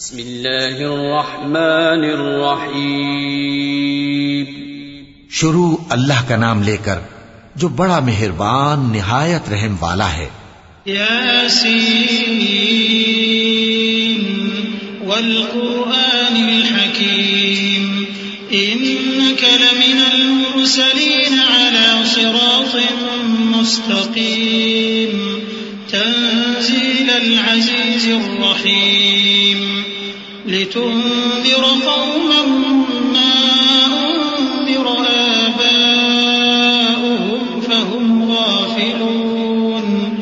بسم الله الرحمن الرحيم شروع اللہ کا نام لے کر جو بڑا مہربان نہایت رحم والا ہے۔ ياسين والقرآن الحكيم إنك لمن المرسلين على صراط مستقيم تنزيل العزيز الرحيم لتنذر قوما ما أنذر آباؤهم فهم غافلون.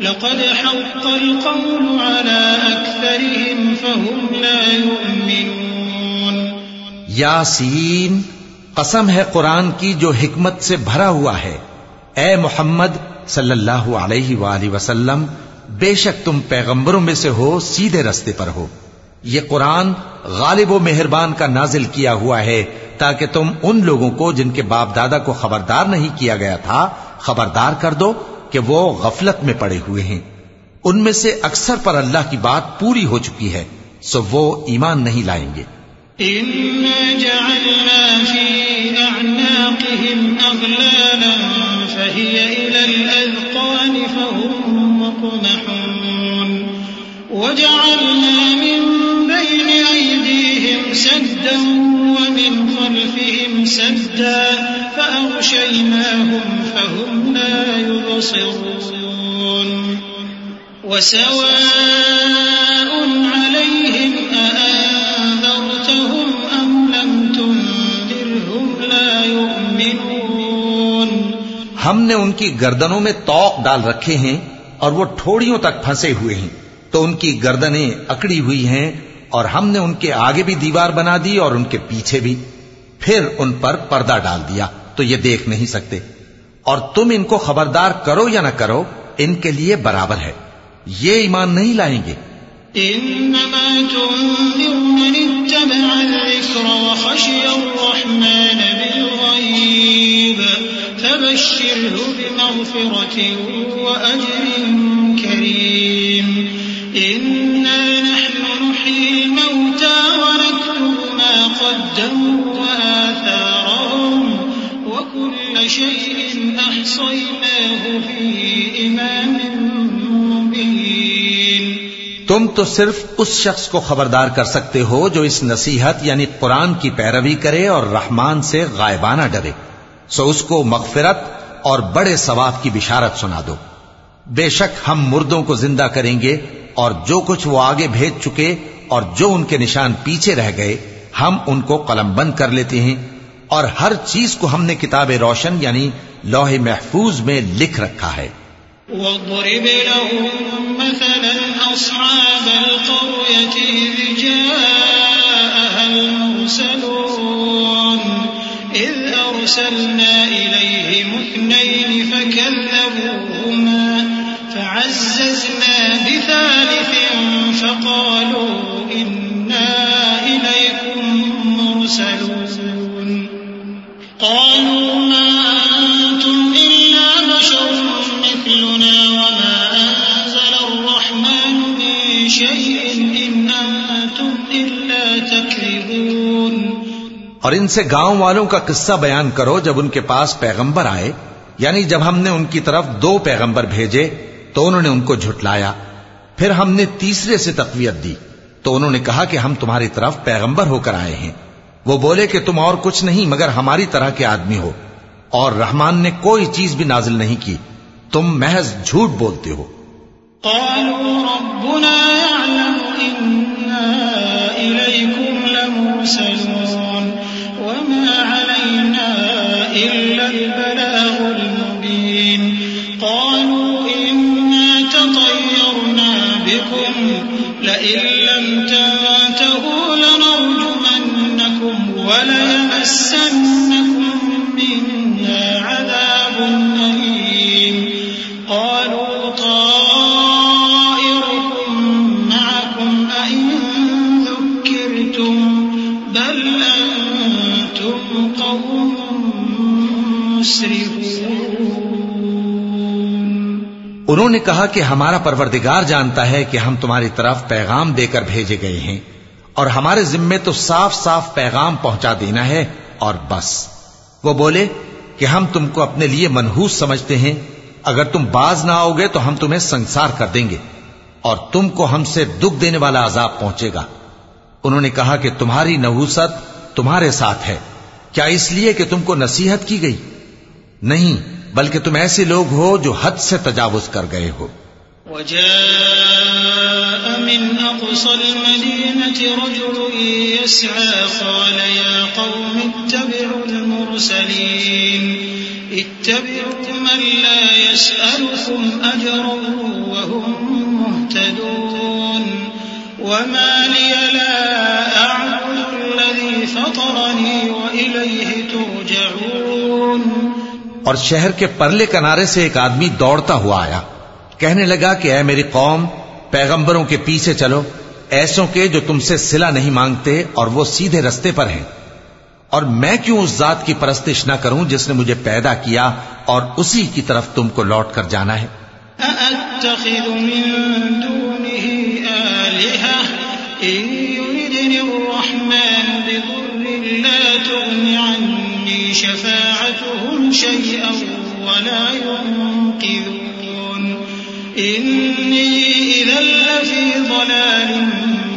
لقد حق القول على أكثرهم فهم لا يؤمنون. یاسین، قسم ہے قرآن کی جو حکمت سے بھرا ہوا ہے۔ اے محمد صلی اللہ علیہ وآلہ وسلم، بے شک تم پیغمبروں میں سے ہو، سیدھے رستے پر ہو۔ یہ قرآن غالب و مہربان کا نازل کیا ہوا ہے تاکہ تم ان لوگوں کو جن کے باپ دادا کو خبردار نہیں کیا گیا تھا، خبردار کر دو کہ وہ غفلت میں پڑے ہوئے ہیں۔ ان میں سے اکثر پر اللہ کی بات پوری ہو چکی ہے، سو وہ ایمان نہیں لائیں گے۔ جعلنا في أعناقهم أغلالا فهي إلى الأذقان فهم مقمحون وجعلنا من سدا ومن خلفهم سدا فأغشيناهم فهم لا يبصرون وسواء عليهم أأنذرتهم أم لم تنذرهم لا يؤمنون ہم نے ان کی گردنوں میں توق ڈال رکھے ہیں اور وہ ٹھوڑیوں تک پھنسے ہوئے ہیں تو ان کی گردنیں اکڑی ہوئی ہیں اور ہم نے ان کے آگے بھی دیوار بنا دی اور ان کے پیچھے بھی۔ پھر ان پر پردہ ڈال دیا۔ تو یہ دیکھ نہیں سکتے۔ اور تم ان کو خبردار کرو یا نہ کرو، ان کے لیے برابر ہے۔ یہ ایمان نہیں لائیں گے۔ إنما تنذر من اتبع الذكر وخشي الرحمن بالغيب فبشره بمغفرة وأجر كريم إنا نحن نحيي الموتى ونكتب ما قدموا وآثارهم وكل شيء أحصيناه في إمام مبين. تم تو صرف اس شخص کو خبردار کر سکتے ہو جو اس نصیحت یعنی قرآن کی پیروی کرے اور رحمان سے غائبانہ ڈرے۔ سو اس کو مغفرت اور بڑے ثواب کی بشارت سنا دو۔ بے شک ہم مردوں کو زندہ کریں گے اور جو کچھ وہ آگے بھیج چکے اور جو ان کے نشان پیچھے رہ گئے، ہم ان کو قلم بند کر لیتے ہیں اور ہر چیز کو ہم نے کتاب روشن یعنی لوح محفوظ میں لکھ رکھا ہے۔ واضرب لهم مثلا أصحاب القرية إذ جاءها المرسلون، إذ أرسلنا إليهم اثنين فكذبوهما فعززنا بثالث فقالوا إنا إليكم مرسلون. قالوا ما أنتم إلا بشر مثلنا وما أنزل الرحمن من شيء إن أنتم إلا تكذبون. اور ان سے گاؤں والوں کا قصہ بیان کرو جب ان کے پاس پیغمبر آئے یعنی جب ہم نے ان کی طرف دو پیغمبر بھیجے تو انہوں نے ان کو جھٹلایا۔ پھر ہم نے تیسرے سے تقویت دی۔ تو انہوں نے کہا کہ ہم تمہاری طرف پیغمبر ہو کر آئے ہیں۔ وہ بولے کہ تم اور کچھ نہیں، مگر ہماری طرح کے آدمی ہو۔ اور رحمان نے کوئی چیز بھی نازل نہیں کی۔ تم محض جھوٹ بولتے ہو۔ قالوا ربنا يعلم إنا إليكم لمرسلون وما علينا إلا بكم لئن لم تنتهوا لنرجمنكم وليمسنكم انہوں نے کہا کہ ہمارا پروردگار جانتا ہے کہ ہم تمہاری طرف پیغام دے کر بھیجے گئے ہیں اور ہمارے ذمے تو صاف صاف پیغام پہنچا دینا ہے اور بس۔ وہ بولے کہ ہم تم کو اپنے لیے منحوس سمجھتے ہیں۔ اگر تم باز نہ آؤ گے تو ہم تمہیں سنسار کر دیں گے اور تم کو ہم سے دکھ دینے والا عذاب پہنچے گا۔ انہوں نے کہا کہ تمہاری نحوست تمہارے ساتھ ہے۔ کیا اس لیے کہ تم کو نصیحت کی گئی؟ نہیں۔ بلکہ تم ایسے لوگ ہو جو حد سے تجاوز کر گئے ہو وجاء من أقصى المدينة رجل يسعى قال يا قوم اتبعوا المرسلين اتبعوا من لا يسألكم أجرا وهم مهتدون وما لي لا أعبد الذي فطرني وإليه ترجعون. اور شہر کے پرلے کنارے سے ایک آدمی دوڑتا ہوا آیا۔ کہنے لگا کہ اے میری قوم، پیغمبروں کے پیچھے چلو۔ ایسوں کے جو تم سے سلا نہیں مانگتے اور وہ سیدھے رستے پر ہیں۔ اور میں کیوں اس ذات کی پرستش نہ کروں جس نے مجھے پیدا کیا اور اسی کی طرف تم کو لوٹ کر جانا ہے؟ أأتخذ من دونه آلهة إن يردني الرحمن بضر لا تغن عني. شفاعتهم شيئا ولا ينقذون. إني إذا لفي ضلال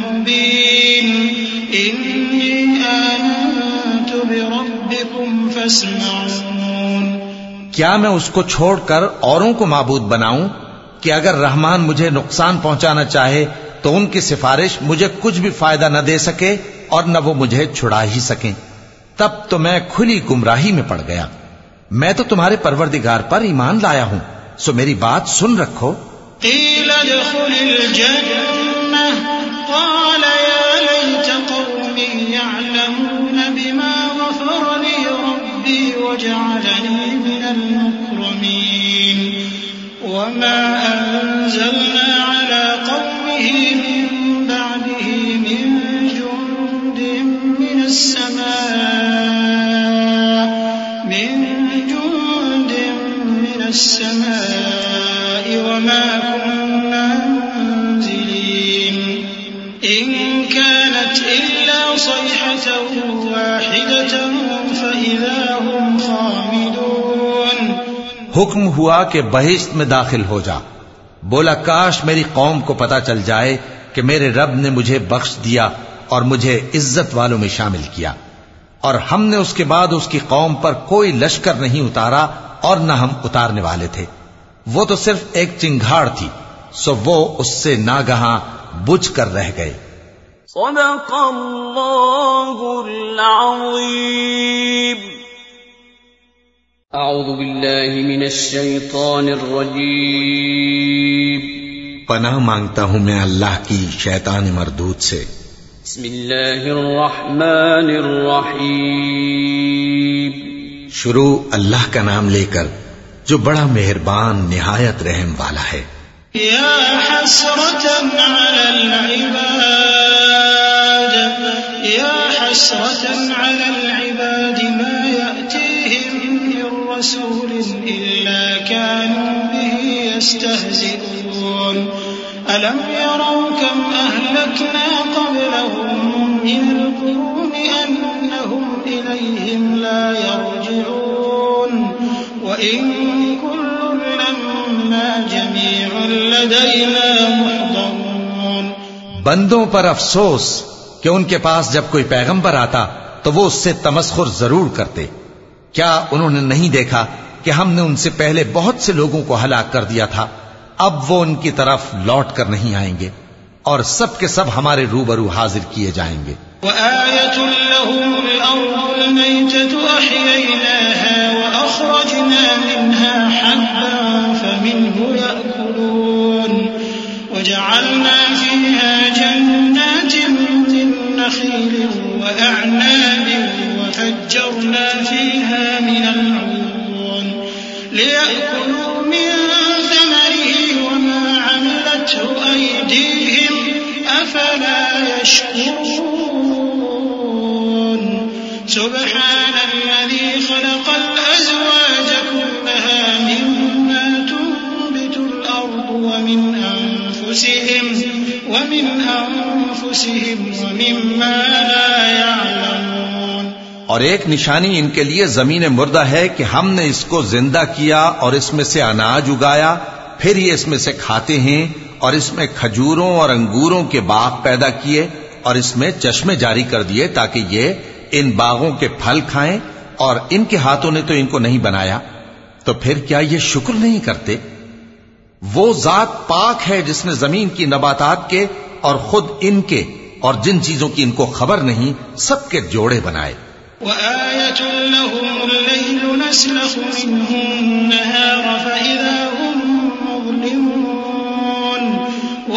مبين. إني آمنت بربكم فاسمعون. کیا میں اس کو چھوڑ کر اوروں کو معبود بناؤں؟ کہ اگر رحمان مجھے نقصان پہنچانا چاہے تو ان کی سفارش مجھے کچھ بھی فائدہ نہ دے سکے اور نہ وہ مجھے چھڑا ہی سکیں۔ تب تو میں کھلی گمراہی میں پڑ گیا۔ میں تو تمہارے پروردگار پر ایمان لایا ہوں۔ سو میری بات سن رکھو۔ قيل ادخل الجنة قال يا ليت قومي يعلمون بما غفر لي ربي وجعلني من المكرمين وما أنزلنا السماء وما كنا منزلين. إن كانت إلا صيحة واحدة فإذا هم خامدون حکم ہوا کہ بہشت میں داخل ہو جا۔ بولا، کاش میری قوم کو پتا چل جائے کہ میرے رب نے مجھے بخش دیا اور مجھے عزت والوں میں شامل کیا۔ اور ہم نے اس کے بعد اس کی قوم پر کوئی لشکر نہیں اتارا اور نہ ہم اتارنے والے تھے۔ وہ تو صرف ایک چنگھاڑ تھی سو وہ اس سے ناگہاں بجھ کر رہ گئے۔ صدق الله العظيم أعوذ بالله من الشيطان الرجيم پناہ مانگتا ہوں میں اللہ کی شیطان مردود سے۔ بسم الله الرحمن الرحيم شروع اللہ کا نام لے کر جو بڑا مہربان نہایت رحم والا ہے۔ يا حسرة على العباد يا حسرة على العباد ما يأتيهم من رسول إلا كانوا به يستهزئون ألم يروا كم أهلكنا قبلهم من القرون أنهم إليهم لا يرجعون. وإن كل لما جميع لدينا محضرون. بندوں پر افسوس کہ ان کے پاس جب کوئی پیغمبر آتا تو وہ اس سے تمسخر ضرور کرتے۔ کیا انہوں نے نہیں دیکھا کہ ہم نے ان سے پہلے بہت سے لوگوں کو ہلاک کر دیا تھا؟ اب وہ ان کی طرف لوٹ کر نہیں آئیں گے۔ اور سب کے سب ہمارے روبرو حاضر کیے جائیں گے وَآيَةٌ لَهُمُ الْأَرْضُ الْمَيْتَةُ أَحْيَيْنَاهَا وَأَخْرَجْنَا مِنْهَا حَبًّا فَمِنْهُ يَأْكُلُونَ وَجَعَلْنَا فِيهَا جَنَّاتٍ مِّن نَّخِيلٍ وَأَعْنَابٍ وَفَجَّرْنَا فِيهَا مِنَ الْعُيُونِ لِيَأْكُلُوا مِن ثَمَرِهِ وَمَا عَمِلَتْهُ أَيْدِيهِمْ أفلا يشكرون. سبحان الذي خلق الأزواج كلها مما تنبت الأرض ومن أنفسهم ومن أنفسهم ومما لا يعلمون. اور ایک نشانی ان کے لیے زمین مردہ ہے کہ ہم نے اس کو زندہ کیا اور اس میں سے اناج اگایا، پھر یہ اس میں سے کھاتے ہیں اور اس میں کھجوروں اور انگوروں کے باغ پیدا کیے اور اس میں چشمے جاری کر دیے تاکہ یہ ان باغوں کے پھل کھائیں اور ان کے ہاتھوں نے تو ان کو نہیں بنایا۔ تو پھر کیا یہ شکر نہیں کرتے؟ وہ ذات پاک ہے جس نے زمین کی نباتات کے اور خود ان کے اور جن چیزوں کی ان کو خبر نہیں، سب کے جوڑے بنائے۔ وآية لهم الليل نسلخ منه النهار فإذا هم مظلمون۔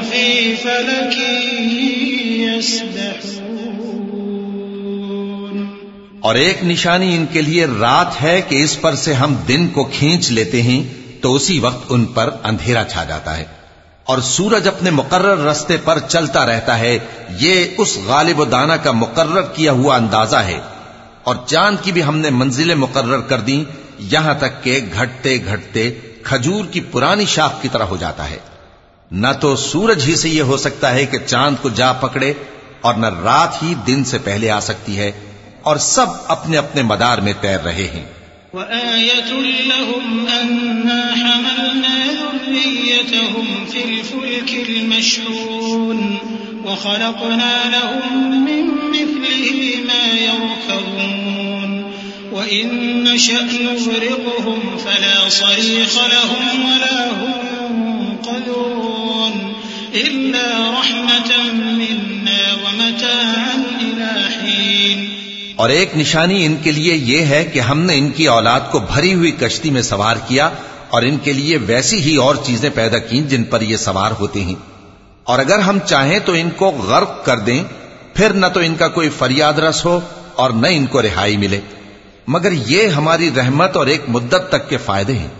وكل في فلك يسبحون اور ایک نشانی ان کے لیے رات ہے کہ اس پر سے ہم دن کو کھینچ لیتے ہیں تو اسی وقت ان پر اندھیرا چھا جاتا ہے۔ اور سورج اپنے مقرر رستے پر چلتا رہتا ہے۔ یہ اس غالب و دانا کا مقرر کیا ہوا اندازہ ہے۔ اور چاند کی بھی ہم نے منزلیں مقرر کر دی یہاں تک کہ گھٹتے گھٹتے کھجور کی پرانی شاخ کی طرح ہو جاتا ہے۔ نہ تو سورج ہی سے یہ ہو سکتا ہے کہ چاند کو جا پکڑے اور نہ رات ہی دن سے پہلے آ سکتی ہے اور سب اپنے اپنے مدار میں تیر رہے ہیں۔ وآية لهم أنا حملنا ذريتهم في الفلك المشحون وخلقنا لهم من مثله ما يركبون وإن نشأ نغرقهم فلا صريخ لهم ولا هم ينقذون إلا رحمة منا ومتاعا إلى حين۔ اور ایک نشانی ان کے لیے یہ ہے کہ ہم نے ان کی اولاد کو بھری ہوئی کشتی میں سوار کیا اور ان کے لیے ویسی ہی اور چیزیں پیدا کی جن پر یہ سوار ہوتے ہیں۔ اور اگر ہم چاہیں تو ان کو غرق کر دیں، پھر نہ تو ان کا کوئی فریاد رس ہو اور نہ ان کو رہائی ملے۔ مگر یہ ہماری رحمت اور ایک مدت تک کے فائدے ہیں۔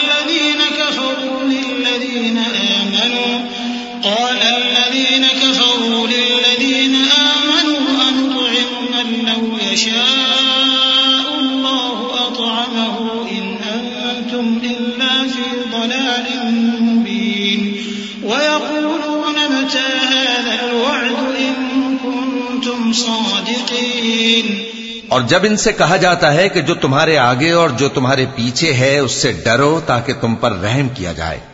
قال الذين كفروا للذين آمنوا أنطعم من لو يشاء الله أطعمه إن أنتم إلا في ضلال مبين. ويقولون متى هذا الوعد إن كنتم صادقين. اور جب ان سے کہا جاتا ہے کہ جو تمہارے آگے اور جو تمہارے پیچھے ہے، اس سے ڈرو تاکہ تم پر رحم کیا جائے۔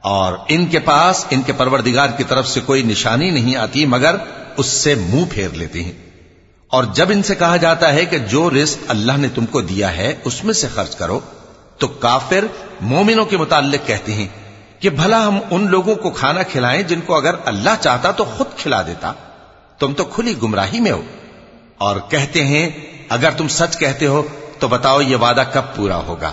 اور ان کے پاس، ان کے پروردگار کی طرف سے کوئی نشانی نہیں آتی، مگر اس سے منہ پھیر لیتے ہیں۔ اور جب ان سے کہا جاتا ہے کہ جو رزق اللہ نے تم کو دیا ہے، اس میں سے خرچ کرو، تو کافر مومنوں کے متعلق کہتے ہیں کہ بھلا ہم ان لوگوں کو کھانا کھلائیں جن کو اگر اللہ چاہتا تو خود کھلا دیتا۔ تم تو کھلی گمراہی میں ہو۔ اور کہتے ہیں، اگر تم سچ کہتے ہو تو بتاؤ یہ وعدہ کب پورا ہوگا۔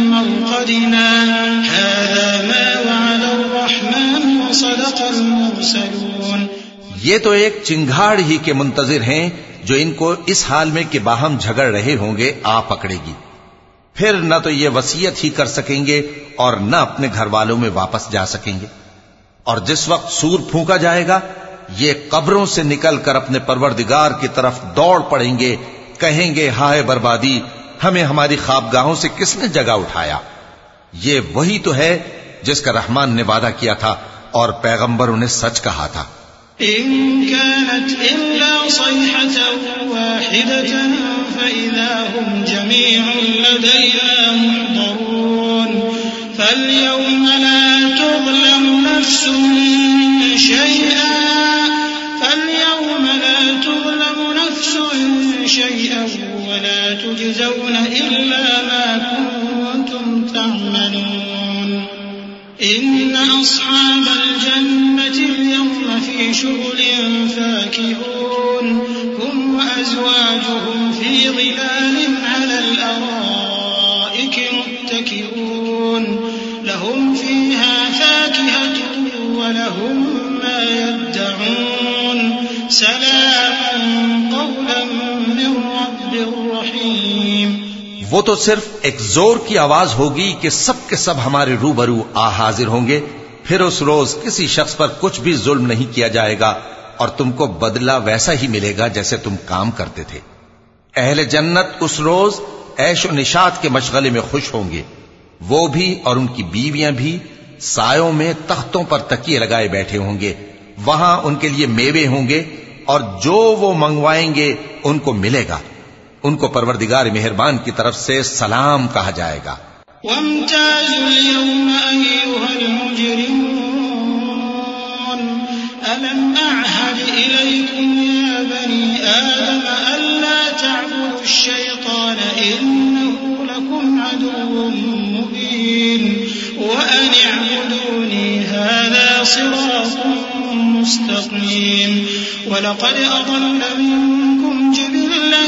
مرقدنا هذا ما وعد الرحمن وصدق المرسلون. یہ تو ایک چنگاڑ ہی کے منتظر ہیں جو ان کو اس حال میں کہ باہم جھگڑ رہے ہوں گے، آ پکڑے گی۔ پھر نہ تو یہ وسیعت ہی کر سکیں گے اور نہ اپنے گھر والوں میں واپس جا سکیں گے۔ اور جس وقت سور پھونکا جائے گا، یہ قبروں سے نکل کر اپنے پروردگار کی طرف دوڑ پڑیں گے، کہیں گے، ہائے بربادی، ہمیں ہماری خوابگاہوں سے کس نے جگہ اٹھایا؟ یہ وہی تو ہے جس کا رحمان نے وعدہ کیا تھا اور پیغمبر انہیں سچ کہا تھا۔ إن كانت إلا صيحة واحدة فإذا هم جميع لدينا محضرون. فاليوم لا تظلم نفس شيئا. فاليوم لا تظلم نفس شيئا ولا تجزون إلا ما كنتم تعملون إن أصحاب الجنة اليوم في شغل فاكهون. هم وأزواجهم في ظلال على الأرائك متكئون. لهم فيها فاكهة ولهم ما يدعون. سلام وہ تو صرف ایک زور کی آواز ہوگی کہ سب کے سب ہمارے روبرو آ حاضر ہوں گے۔ پھر اس روز کسی شخص پر کچھ بھی ظلم نہیں کیا جائے گا اور تم کو بدلہ ویسا ہی ملے گا جیسے تم کام کرتے تھے۔ اہل جنت اس روز عیش و نشات کے مشغلے میں خوش ہوں گے۔ وہ بھی اور ان کی بیویاں بھی سایوں میں تختوں پر تکیے لگائے بیٹھے ہوں گے۔ وہاں ان کے لیے میوے ہوں گے اور جو وہ منگوائیں گے ان کو ملے گا۔ ان کو پروردگار مہربان کی طرف سے سلام کہا جائے گا۔ وامتازوا اليوم أيها المجرمون۔ ألم أعهد إليكم يا بني آدم ألا تعبدوا الشيطان إنه لكم عدو مبين۔ وأن اعبدوني هذا صراط مستقيم۔ ولقد أضل منكم جبلا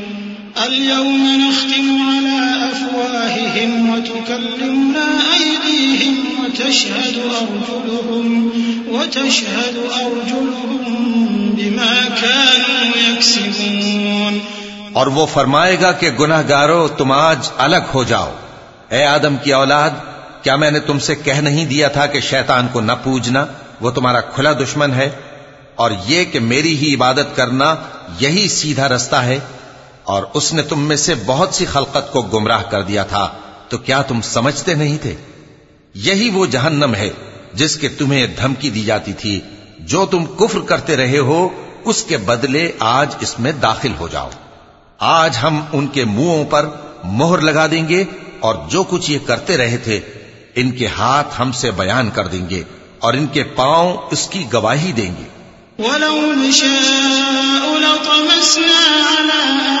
اليوم نختم على أفواههم وتكلمنا أيديهم وتشهد أرجلهم وتشهد أرجلهم بما كانوا يكسبون. اور وہ فرمائے گا کہ گناہ گارو تم آج الگ ہو جاؤ۔ اے آدم کی اولاد، کیا میں نے تم سے کہہ نہیں دیا تھا کہ شیطان کو نہ پوجنا؟ وہ تمہارا کھلا دشمن ہے۔ اور یہ کہ میری ہی عبادت کرنا یہی سیدھا رستہ ہے۔ اور اس نے تم میں سے بہت سی خلقت کو گمراہ کر دیا تھا، تو کیا تم سمجھتے نہیں تھے؟ یہی وہ جہنم ہے جس کے تمہیں دھمکی دی جاتی تھی۔ جو تم کفر کرتے رہے ہو، اس کے بدلے آج اس میں داخل ہو جاؤ۔ آج ہم ان کے منہوں پر مہر لگا دیں گے اور جو کچھ یہ کرتے رہے تھے، ان کے ہاتھ ہم سے بیان کر دیں گے اور ان کے پاؤں اس کی گواہی دیں گے۔ ولو نشاء لطمسنا على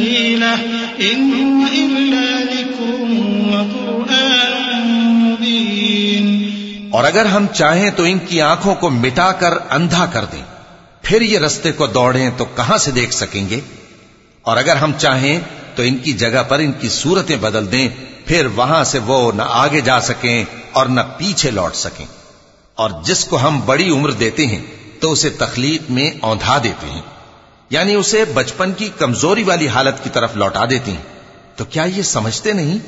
ينبغي إن إلا ذكر وقرآن مبين. اور اگر ہم چاہیں تو ان کی آنکھوں کو مٹا کر اندھا کر دیں۔ پھر یہ رستے کو دوڑیں تو کہاں سے دیکھ سکیں گے؟ اور اگر ہم چاہیں تو ان کی جگہ پر ان کی صورتیں بدل دیں، پھر وہاں سے وہ نہ آگے جا سکیں اور نہ پیچھے لوٹ سکیں۔ اور جس کو ہم بڑی عمر دیتے ہیں تو اسے تخلیق میں اوندھا دیتے ہیں۔ یعنی اسے بچپن کی کمزوری والی حالت کی طرف لوٹا دیتے ہیں۔ تو کیا یہ سمجھتے نہیں؟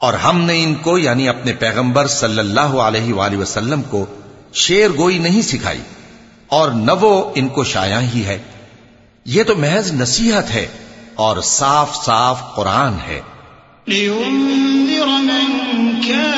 اور ہم نے ان کو یعنی اپنے پیغمبر صلی اللہ علیہ وآلہ وسلم کو شیر گوئی نہیں سکھائی، اور نہ وہ ان کو شایا ہی ہے۔ یہ تو محض نصیحت ہے اور صاف صاف قرآن ہے۔ لينذر من كان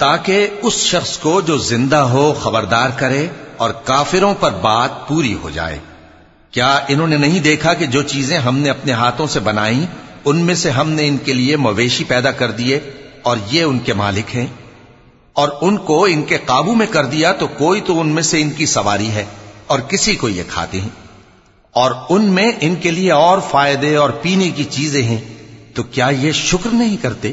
تاکہ اس شخص کو جو زندہ ہو خبردار کرے اور کافروں پر بات پوری ہو جائے۔ کیا انہوں نے نہیں دیکھا کہ جو چیزیں ہم نے اپنے ہاتھوں سے بنائی ان میں سے ہم نے ان کے لیے مویشی پیدا کر دیے اور یہ ان کے مالک ہیں؟ اور ان کو ان کے قابو میں کر دیا تو کوئی تو ان میں سے ان کی سواری ہے اور کسی کو یہ کھاتے ہیں۔ اور ان میں ان کے لیے اور فائدے اور پینے کی چیزیں ہیں، تو کیا یہ شکر نہیں کرتے؟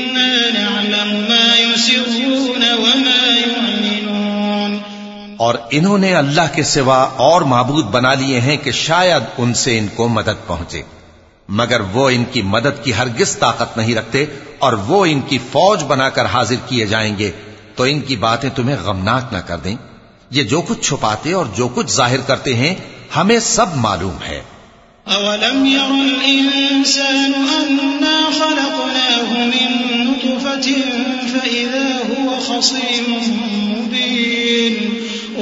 اور انہوں نے اللہ کے سوا اور معبود بنا لیے ہیں کہ شاید ان سے ان کو مدد پہنچے۔ مگر وہ ان کی مدد کی ہرگز طاقت نہیں رکھتے اور وہ ان کی فوج بنا کر حاضر کیے جائیں گے۔ تو ان کی باتیں تمہیں غمناک نہ کر دیں۔ یہ جو کچھ چھپاتے اور جو کچھ ظاہر کرتے ہیں، ہمیں سب معلوم ہے۔ أولم ير الإنسان أنا خلقناه من نطفة فإذا هو خصيم مبين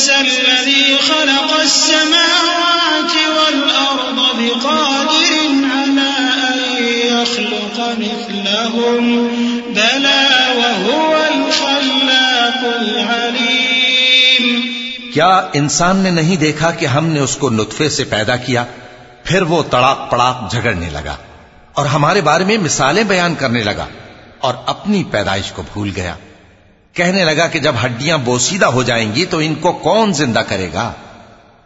أوليس الذي خلق السماوات والأرض بقادر على أن يخلق مثلهم، بلى وهو الخلاق العليم. کیا انسان نے نہیں دیکھا کہ ہم نے اس کو نطفے سے پیدا کیا؟ پھر وہ تڑاک پڑاک جھگڑنے لگا اور ہمارے بارے میں مثالیں بیان کرنے لگا اور اپنی پیدائش کو بھول گیا۔ کہنے لگا کہ جب ہڈیاں بوسیدہ ہو جائیں گی تو ان کو کون زندہ کرے گا؟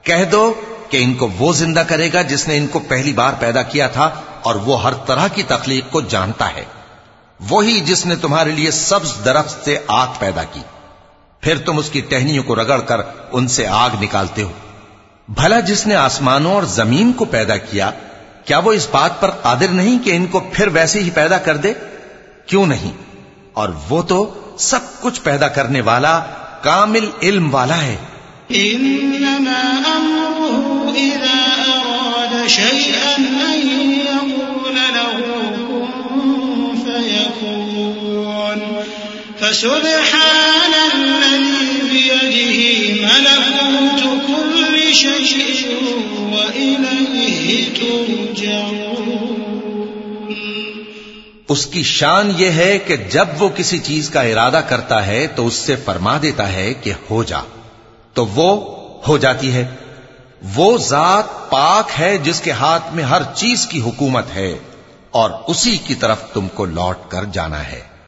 کہہ دو کہ ان کو وہ زندہ کرے گا جس نے ان کو پہلی بار پیدا کیا تھا اور وہ ہر طرح کی تخلیق کو جانتا ہے۔ وہی جس نے تمہارے لیے سبز درخت سے آگ پیدا کی۔ پھر تم اس کی ٹہنیوں کو رگڑ کر ان سے آگ نکالتے ہو۔ بھلا جس نے آسمانوں اور زمین کو پیدا کیا کیا وہ اس بات پر قادر نہیں کہ ان کو پھر ویسے ہی پیدا کر دے؟ کیوں نہیں؟ اور وہ تو سب کچھ پیدا کرنے والا کامل علم والا ہے۔ إنما أمره إذا أراد شيئا أن يقول له كن فيكون۔ فسبحان الذي بيده ملكوت كل شيء وإليه ترجعون۔ اس کی شان یہ ہے کہ جب وہ کسی چیز کا ارادہ کرتا ہے تو اس سے فرما دیتا ہے کہ ہو جا۔ تو وہ ہو جاتی ہے۔ وہ ذات پاک ہے جس کے ہاتھ میں ہر چیز کی حکومت ہے اور اسی کی طرف تم کو لوٹ کر جانا ہے۔